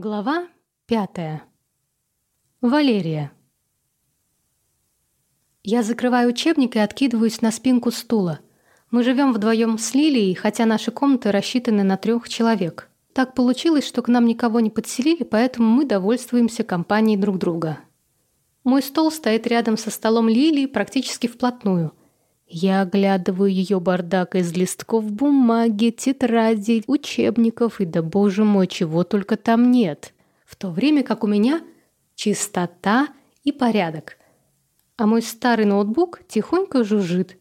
Глава пятая. Валерия. Я закрываю учебник и откидываюсь на спинку стула. Мы живем вдвоем с Лилией, хотя наши комнаты рассчитаны на трех человек. Так получилось, что к нам никого не подселили, поэтому мы довольствуемся компанией друг друга. Мой стол стоит рядом со столом Лилии практически вплотную. Я оглядываю ее бардак из листков бумаги, тетрадей, учебников и, да боже мой, чего только там нет. В то время как у меня чистота и порядок. А мой старый ноутбук тихонько жужжит.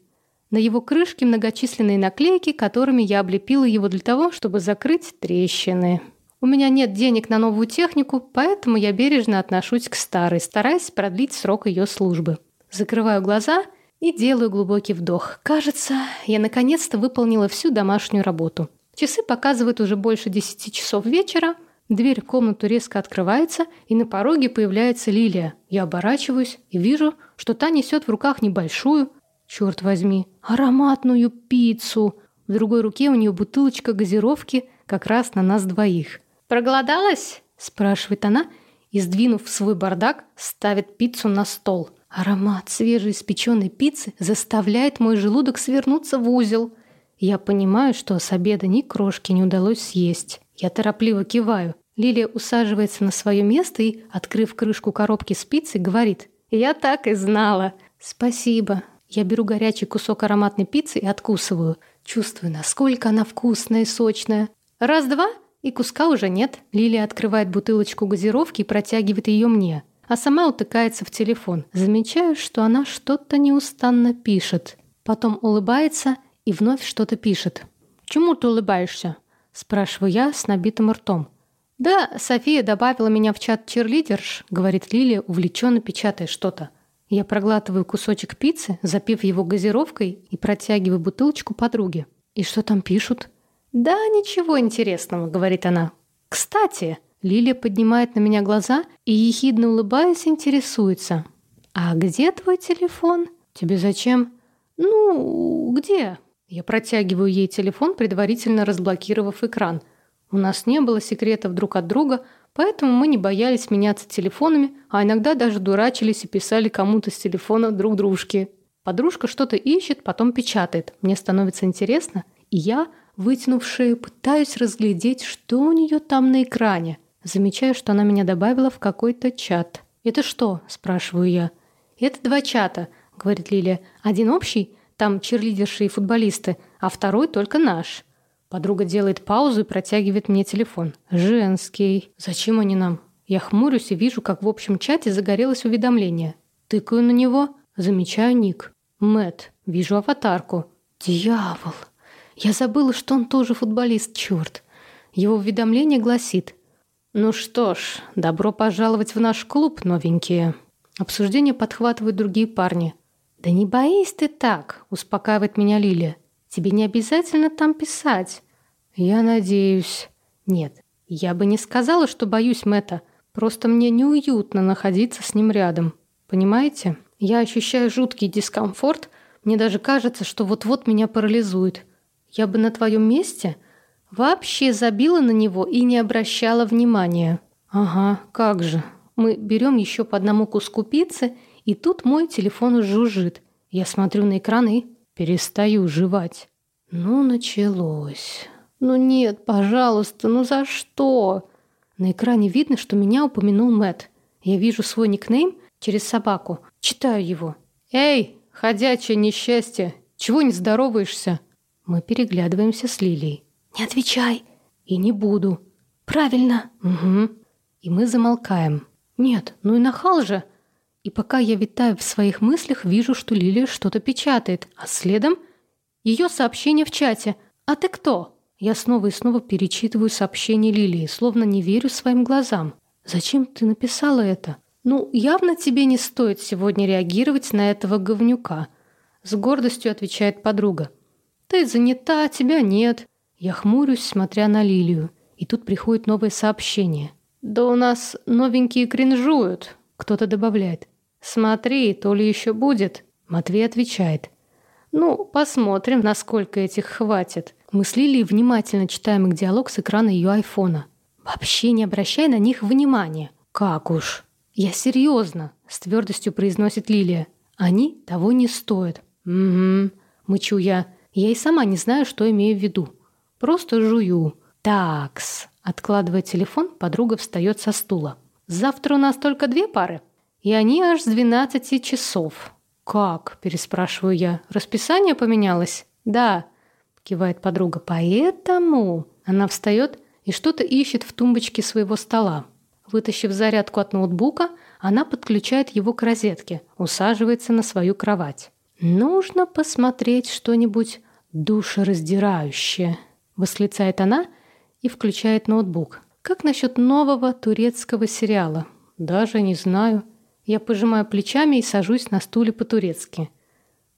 На его крышке многочисленные наклейки, которыми я облепила его для того, чтобы закрыть трещины. У меня нет денег на новую технику, поэтому я бережно отношусь к старой, стараясь продлить срок ее службы. Закрываю глаза – и делаю глубокий вдох. Кажется, я наконец-то выполнила всю домашнюю работу. Часы показывают уже больше десяти часов вечера. Дверь в комнату резко открывается, и на пороге появляется Лилия. Я оборачиваюсь и вижу, что та несет в руках небольшую, черт возьми, ароматную пиццу. В другой руке у нее бутылочка газировки как раз на нас двоих. «Проголодалась?» – спрашивает она и, сдвинув свой бардак, ставит пиццу на стол – Аромат свежеиспеченной пиццы заставляет мой желудок свернуться в узел. Я понимаю, что с обеда ни крошки не удалось съесть. Я торопливо киваю. Лилия усаживается на свое место и, открыв крышку коробки с пиццей, говорит «Я так и знала». «Спасибо». Я беру горячий кусок ароматной пиццы и откусываю. Чувствую, насколько она вкусная и сочная. Раз-два, и куска уже нет. Лилия открывает бутылочку газировки и протягивает ее мне а сама утыкается в телефон. Замечаю, что она что-то неустанно пишет. Потом улыбается и вновь что-то пишет. «Чему ты улыбаешься?» – спрашиваю я с набитым ртом. «Да, София добавила меня в чат черлидерш», — говорит Лилия, увлеченно печатая что-то. Я проглатываю кусочек пиццы, запив его газировкой и протягиваю бутылочку подруге. «И что там пишут?» «Да, ничего интересного», — говорит она. «Кстати», Лилия поднимает на меня глаза и, ехидно улыбаясь, интересуется. «А где твой телефон?» «Тебе зачем?» «Ну, где?» Я протягиваю ей телефон, предварительно разблокировав экран. У нас не было секретов друг от друга, поэтому мы не боялись меняться телефонами, а иногда даже дурачились и писали кому-то с телефона друг дружке. Подружка что-то ищет, потом печатает. Мне становится интересно, и я, вытянув шею, пытаюсь разглядеть, что у нее там на экране – Замечаю, что она меня добавила в какой-то чат. «Это что?» – спрашиваю я. «Это два чата», – говорит Лилия. «Один общий, там черлидерши и футболисты, а второй только наш». Подруга делает паузу и протягивает мне телефон. «Женский. Зачем они нам?» Я хмурюсь и вижу, как в общем чате загорелось уведомление. Тыкаю на него, замечаю ник. Мэт. Вижу аватарку. Дьявол. Я забыла, что он тоже футболист, черт. Его уведомление гласит ну что ж, добро пожаловать в наш клуб, новенькие. Обсуждение подхватывают другие парни. Да не боись ты так, успокаивает меня Лилия. Тебе не обязательно там писать. Я надеюсь. Нет, я бы не сказала, что боюсь Мэта. Просто мне неуютно находиться с ним рядом. Понимаете? Я ощущаю жуткий дискомфорт. Мне даже кажется, что вот-вот меня парализует. Я бы на твоем месте Вообще забила на него и не обращала внимания. Ага, как же. Мы берем еще по одному куску пиццы, и тут мой телефон жужжит. Я смотрю на экран и перестаю жевать. Ну, началось. Ну нет, пожалуйста, ну за что? На экране видно, что меня упомянул Мэт. Я вижу свой никнейм через собаку. Читаю его. «Эй, ходячее несчастье! Чего не здороваешься?» Мы переглядываемся с Лилией. «Не отвечай!» «И не буду!» «Правильно!» «Угу!» И мы замолкаем. «Нет, ну и нахал же!» И пока я витаю в своих мыслях, вижу, что Лилия что-то печатает, а следом ее сообщение в чате. «А ты кто?» Я снова и снова перечитываю сообщение Лилии, словно не верю своим глазам. «Зачем ты написала это?» «Ну, явно тебе не стоит сегодня реагировать на этого говнюка», с гордостью отвечает подруга. «Ты занята, тебя нет. Я хмурюсь, смотря на Лилию, и тут приходит новое сообщение. «Да у нас новенькие кринжуют», — кто-то добавляет. «Смотри, то ли еще будет», — Матвей отвечает. «Ну, посмотрим, насколько этих хватит». Мы с Лилией внимательно читаем их диалог с экрана ее айфона. вообще не обращай на них внимания. Как уж. Я серьезно, с твердостью произносит Лилия. Они того не стоят. Угу, мычу я. Я и сама не знаю, что имею в виду. Просто жую. Такс. Откладывая телефон, подруга встает со стула. Завтра у нас только две пары. И они аж с 12 часов. «Как?» – переспрашиваю я. «Расписание поменялось?» «Да», – кивает подруга. «Поэтому...» Она встает и что-то ищет в тумбочке своего стола. Вытащив зарядку от ноутбука, она подключает его к розетке, усаживается на свою кровать. «Нужно посмотреть что-нибудь душераздирающее», – восклицает она и включает ноутбук. «Как насчет нового турецкого сериала?» «Даже не знаю». Я пожимаю плечами и сажусь на стуле по-турецки.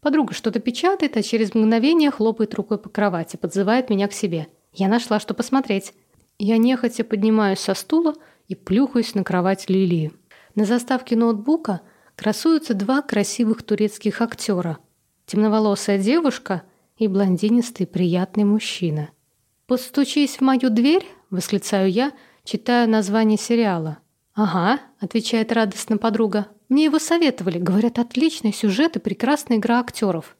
Подруга что-то печатает, а через мгновение хлопает рукой по кровати, подзывает меня к себе. Я нашла, что посмотреть. Я нехотя поднимаюсь со стула и плюхаюсь на кровать Лилии. На заставке ноутбука красуются два красивых турецких актера. Темноволосая девушка и блондинистый приятный мужчина. «Постучись в мою дверь!» – восклицаю я, читая название сериала – «Ага», — отвечает радостно подруга. «Мне его советовали. Говорят, отличный сюжет и прекрасная игра актеров».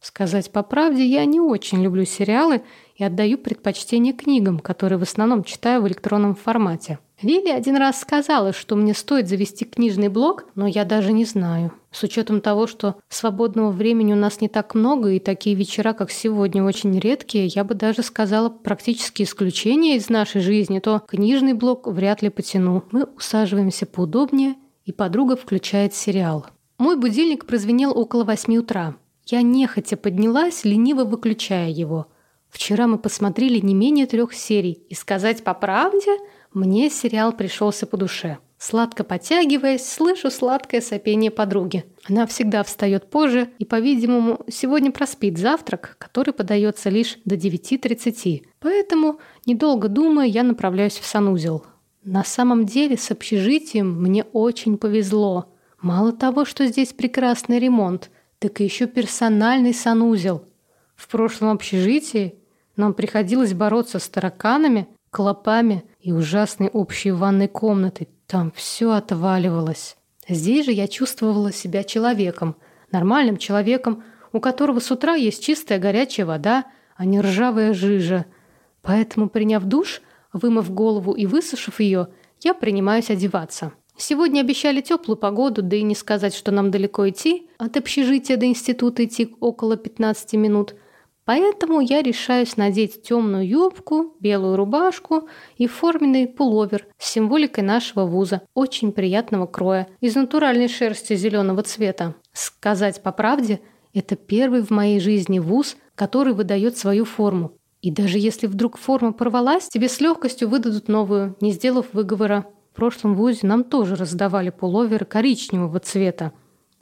Сказать по правде, я не очень люблю сериалы и отдаю предпочтение книгам, которые в основном читаю в электронном формате. Лили один раз сказала, что мне стоит завести книжный блог, но я даже не знаю. С учетом того, что свободного времени у нас не так много, и такие вечера, как сегодня, очень редкие, я бы даже сказала практически исключение из нашей жизни, то книжный блог вряд ли потяну. Мы усаживаемся поудобнее, и подруга включает сериал. Мой будильник прозвенел около восьми утра. Я нехотя поднялась, лениво выключая его. Вчера мы посмотрели не менее трех серий, и сказать по правде – мне сериал пришелся по душе. Сладко потягиваясь, слышу сладкое сопение подруги. Она всегда встает позже и, по-видимому, сегодня проспит завтрак, который подается лишь до 9.30. Поэтому, недолго думая, я направляюсь в санузел. На самом деле с общежитием мне очень повезло. Мало того, что здесь прекрасный ремонт, так и еще персональный санузел. В прошлом общежитии нам приходилось бороться с тараканами, клопами и ужасной общей ванной комнатой. Там все отваливалось. Здесь же я чувствовала себя человеком, нормальным человеком, у которого с утра есть чистая горячая вода, а не ржавая жижа. Поэтому, приняв душ, вымыв голову и высушив ее, я принимаюсь одеваться. Сегодня обещали теплую погоду, да и не сказать, что нам далеко идти. От общежития до института идти около 15 минут. Поэтому я решаюсь надеть темную юбку, белую рубашку и форменный пуловер с символикой нашего вуза, очень приятного кроя, из натуральной шерсти зеленого цвета. Сказать по правде, это первый в моей жизни вуз, который выдает свою форму. И даже если вдруг форма порвалась, тебе с легкостью выдадут новую, не сделав выговора. В прошлом вузе нам тоже раздавали пуловеры коричневого цвета.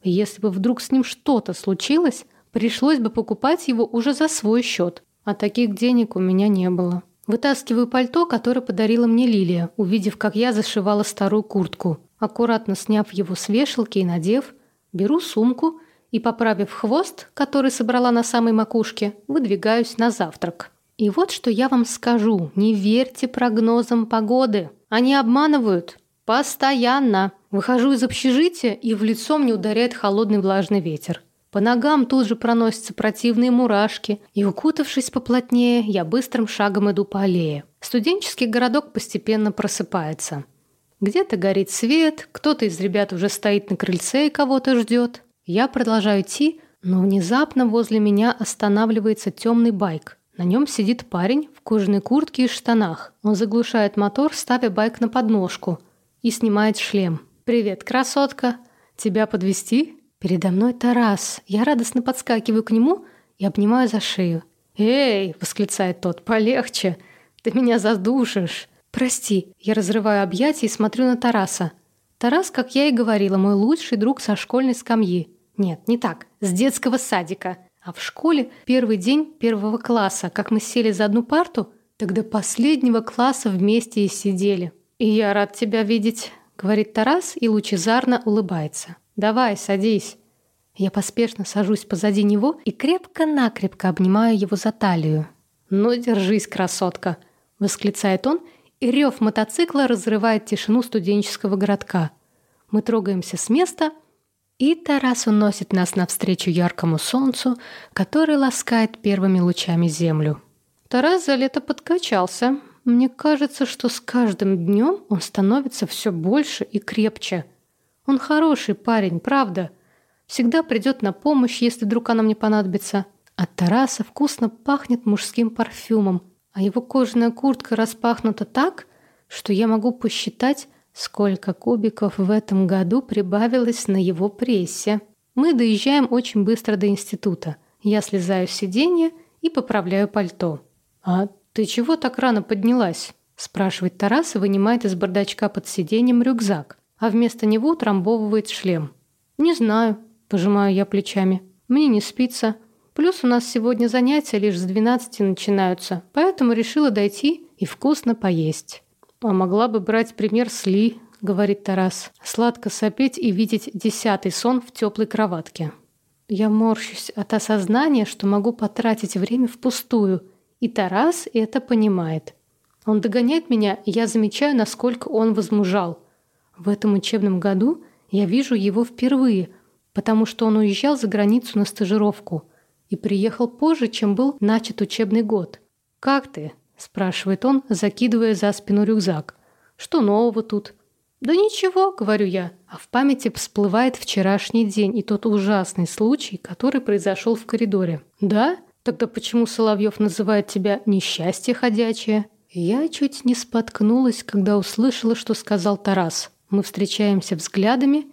И если бы вдруг с ним что-то случилось, Пришлось бы покупать его уже за свой счет, а таких денег у меня не было. Вытаскиваю пальто, которое подарила мне Лилия, увидев, как я зашивала старую куртку. Аккуратно сняв его с вешалки и надев, беру сумку и, поправив хвост, который собрала на самой макушке, выдвигаюсь на завтрак. И вот что я вам скажу. Не верьте прогнозам погоды. Они обманывают. Постоянно. Выхожу из общежития, и в лицо мне ударяет холодный влажный ветер. По ногам тут же проносятся противные мурашки, и, укутавшись поплотнее, я быстрым шагом иду по аллее. Студенческий городок постепенно просыпается. Где-то горит свет, кто-то из ребят уже стоит на крыльце и кого-то ждет. Я продолжаю идти, но внезапно возле меня останавливается темный байк. На нем сидит парень в кожаной куртке и штанах. Он заглушает мотор, ставя байк на подножку, и снимает шлем. «Привет, красотка! Тебя подвести? Передо мной Тарас. Я радостно подскакиваю к нему и обнимаю за шею. «Эй!» — восклицает тот. «Полегче! Ты меня задушишь!» «Прости!» Я разрываю объятия и смотрю на Тараса. Тарас, как я и говорила, мой лучший друг со школьной скамьи. Нет, не так. С детского садика. А в школе первый день первого класса, как мы сели за одну парту, тогда последнего класса вместе и сидели. «И я рад тебя видеть», — говорит Тарас и лучезарно улыбается. «Давай, садись». Я поспешно сажусь позади него и крепко-накрепко обнимаю его за талию. «Ну, держись, красотка!» — восклицает он и рев мотоцикла разрывает тишину студенческого городка. Мы трогаемся с места, и Тарас уносит нас навстречу яркому солнцу, который ласкает первыми лучами землю. Тарас за лето подкачался. Мне кажется, что с каждым днем он становится все больше и крепче. Он хороший парень, правда. Всегда придет на помощь, если вдруг она мне понадобится. От Тараса вкусно пахнет мужским парфюмом, а его кожаная куртка распахнута так, что я могу посчитать, сколько кубиков в этом году прибавилось на его прессе. Мы доезжаем очень быстро до института. Я слезаю с сиденья и поправляю пальто. «А ты чего так рано поднялась?» спрашивает Тарас и вынимает из бардачка под сиденьем рюкзак, а вместо него утрамбовывает шлем. «Не знаю», – пожимаю я плечами. «Мне не спится. Плюс у нас сегодня занятия лишь с 12 начинаются, поэтому решила дойти и вкусно поесть». «А могла бы брать пример с Ли», — говорит Тарас. «Сладко сопеть и видеть десятый сон в теплой кроватке». Я морщусь от осознания, что могу потратить время впустую, и Тарас это понимает. Он догоняет меня, и я замечаю, насколько он возмужал. В этом учебном году я вижу его впервые, потому что он уезжал за границу на стажировку и приехал позже, чем был начат учебный год. «Как ты?» – спрашивает он, закидывая за спину рюкзак. «Что нового тут?» «Да ничего», — говорю я, а в памяти всплывает вчерашний день и тот ужасный случай, который произошел в коридоре. «Да? Тогда почему Соловьев называет тебя «несчастье ходячее»?» Я чуть не споткнулась, когда услышала, что сказал Тарас. Мы встречаемся взглядами,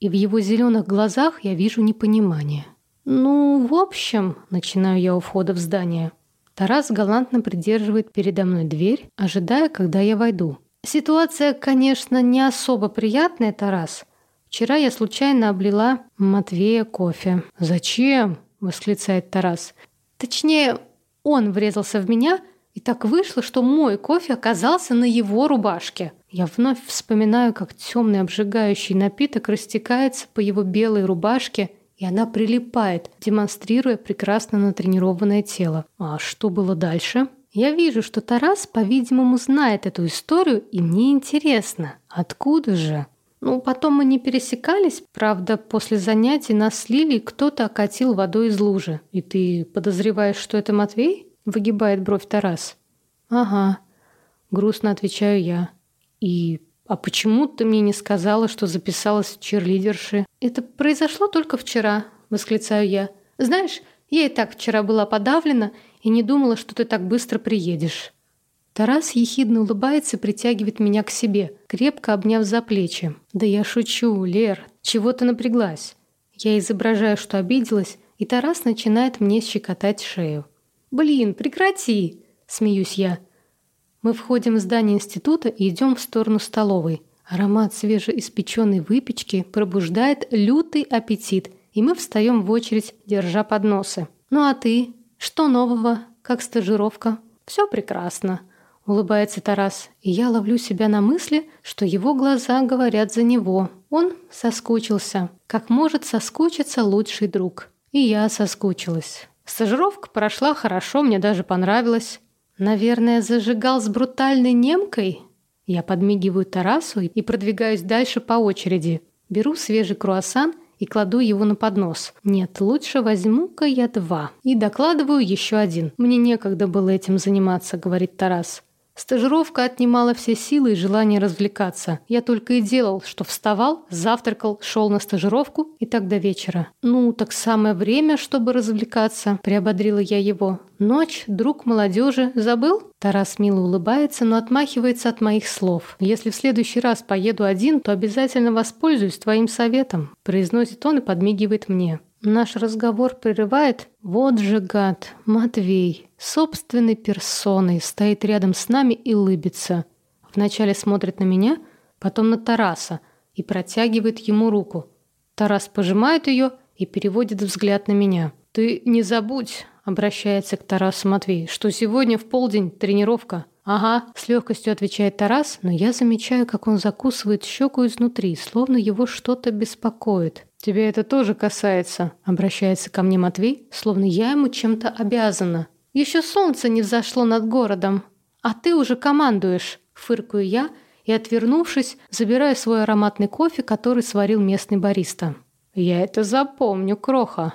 и в его зеленых глазах я вижу непонимание. «Ну, в общем», — начинаю я у входа в здание. Тарас галантно придерживает передо мной дверь, ожидая, когда я войду. Ситуация, конечно, не особо приятная, Тарас. Вчера я случайно облила Матвея кофе. «Зачем?» — восклицает Тарас. Точнее, он врезался в меня, и так вышло, что мой кофе оказался на его рубашке. Я вновь вспоминаю, как темный обжигающий напиток растекается по его белой рубашке и она прилипает, демонстрируя прекрасно натренированное тело. А что было дальше? Я вижу, что Тарас, по-видимому, знает эту историю, и мне интересно, откуда же? Ну, потом мы не пересекались, правда, после занятий нас слили, кто-то окатил водой из лужи. И ты подозреваешь, что это Матвей? Выгибает бровь Тарас. Ага, грустно отвечаю я. И «А почему ты мне не сказала, что записалась в черлидерши?» «Это произошло только вчера», — восклицаю я. «Знаешь, я и так вчера была подавлена и не думала, что ты так быстро приедешь». Тарас ехидно улыбается и притягивает меня к себе, крепко обняв за плечи. «Да я шучу, Лер, чего ты напряглась?» Я изображаю, что обиделась, и Тарас начинает мне щекотать шею. «Блин, прекрати!» — смеюсь я. Мы входим в здание института и идем в сторону столовой. Аромат свежеиспеченной выпечки пробуждает лютый аппетит, и мы встаем в очередь, держа подносы. «Ну а ты? Что нового? Как стажировка?» «Все прекрасно», — улыбается Тарас, и я ловлю себя на мысли, что его глаза говорят за него. Он соскучился, как может соскучиться лучший друг. И я соскучилась. Стажировка прошла хорошо, мне даже понравилось. Наверное, зажигал с брутальной немкой? Я подмигиваю Тарасу и продвигаюсь дальше по очереди. Беру свежий круассан и кладу его на поднос. Нет, лучше возьму-ка я два. И докладываю еще один. Мне некогда было этим заниматься, говорит Тарас. Стажировка отнимала все силы и желание развлекаться. Я только и делал, что вставал, завтракал, шел на стажировку и так до вечера. «Ну, так самое время, чтобы развлекаться», — приободрила я его. «Ночь, друг молодежи, забыл?» Тарас мило улыбается, но отмахивается от моих слов. «Если в следующий раз поеду один, то обязательно воспользуюсь твоим советом», — произносит он и подмигивает мне. Наш разговор прерывает «Вот же гад, Матвей, собственной персоной, стоит рядом с нами и улыбится. Вначале смотрит на меня, потом на Тараса и протягивает ему руку. Тарас пожимает ее и переводит взгляд на меня. «Ты не забудь», — обращается к Тарасу Матвей, «что сегодня в полдень тренировка». «Ага», — с легкостью отвечает Тарас, но я замечаю, как он закусывает щеку изнутри, словно его что-то беспокоит. «Тебя это тоже касается», — обращается ко мне Матвей, словно я ему чем-то обязана. «Еще солнце не взошло над городом, а ты уже командуешь», — фыркаю я и, отвернувшись, забираю свой ароматный кофе, который сварил местный бариста. «Я это запомню, Кроха»,